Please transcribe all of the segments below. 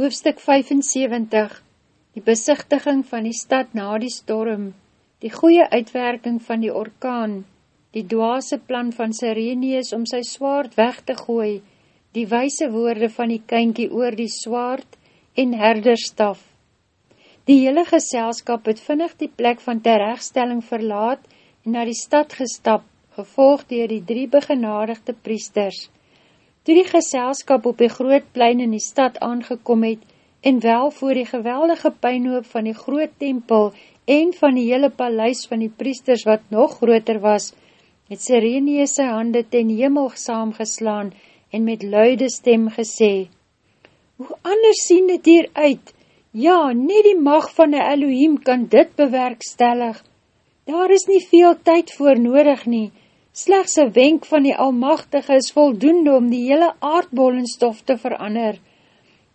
Hoofstuk 75 Die besichtiging van die stad na die storm, die goeie uitwerking van die orkaan, die dwaase plan van Sirenius om sy swaard weg te gooi, die wijse woorde van die kynkie oor die swaard en herderstaf. Die hele geselskap het vinnig die plek van terechtstelling verlaat en na die stad gestap, gevolgd dier die drie begenadigde priesters. Toe die geselskap op die groot plein in die stad aangekom het, en wel voor die geweldige pijnhoop van die groot tempel en van die hele paleis van die priesters wat nog groter was, het Sireneus sy hande ten hemel saamgeslaan en met luide stem gesê, Hoe anders sien dit hier uit? Ja, nie die mag van die Elohim kan dit bewerkstellig. Daar is nie veel tyd voor nodig nie, Slechts een wenk van die Almachtige is voldoende om die hele aardbol in stof te verander.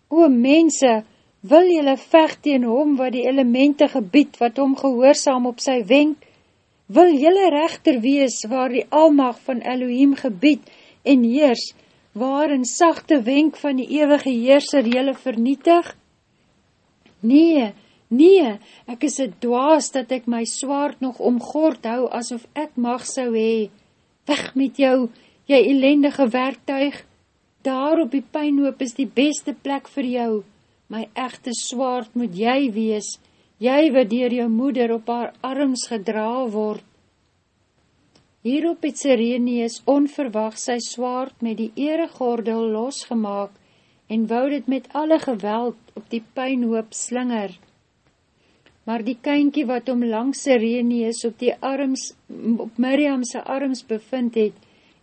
O mense, wil jylle vecht teen hom wat die elemente gebied wat hom gehoorzaam op sy wenk? Wil jylle rechter wees waar die Almach van Elohim gebied en heers, waar een sachte wenk van die eeuwige heerser jylle vernietig? Nee, nee, ek is het dwaas dat ek my swaard nog omgord hou asof ek mag sou hee. Weg met jou, jy elendige werktuig. Daar op die pijnhoop is die beste plek vir jou. My echte swaard moet jy wees, jy wat dier jou moeder op haar arms gedra word. Hierop het Sireneus onverwacht sy swaard met die eregordel losgemaak en wou dit met alle geweld op die pijnhoop slinger maar die kynkie wat om langs Sireneus op die arms, op Miriamse arms bevind het,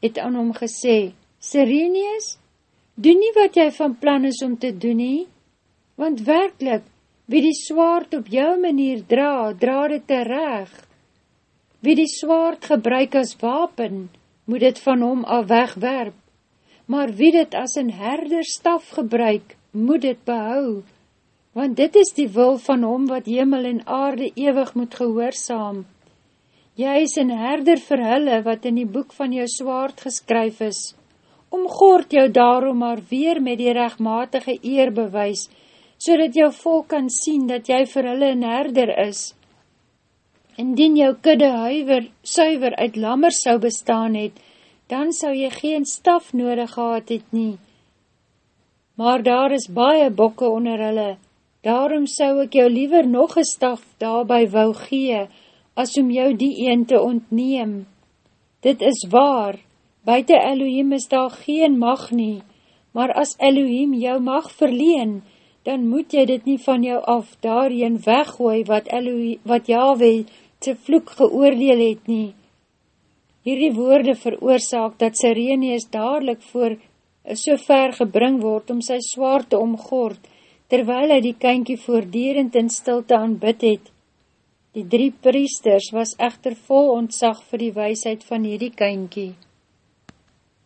het aan hom gesê, Sireneus, doen nie wat jy van plan is om te doen nie, want werkelijk, wie die swaard op jou manier dra, dra dit tereg. Wie die swaard gebruik as wapen, moet dit van hom al wegwerp, maar wie dit as een herderstaf gebruik, moet dit behou, want dit is die wil van hom wat hemel en aarde ewig moet gehoorzaam. Jy is een herder vir hulle wat in die boek van jou swaard geskryf is. Omgoord jou daarom maar weer met die rechtmatige eer bewys, so jou volk kan sien dat jy vir hulle een herder is. Indien jou kudde huiver, suiver uit lammer sou bestaan het, dan sou jy geen staf nodig gehad het nie. Maar daar is baie bokke onder hulle, Daarom sou ek jou liever nog een staf daarby wou gee, as om jou die een te ontneem. Dit is waar, buiten Elohim is daar geen mag nie, maar as Elohim jou mag verleen, dan moet jy dit nie van jou af daarin weggooi wat, Elohim, wat Yahweh te vloek geoordeel het nie. Hierdie woorde veroorzaak dat Sireneus dadelijk voor so ver gebring word om sy zwaar te omgord, terwyl hy die kynkie voordierend in stilte aanbid het. Die drie priesters was echter vol ontzag vir die weisheid van hierdie kynkie.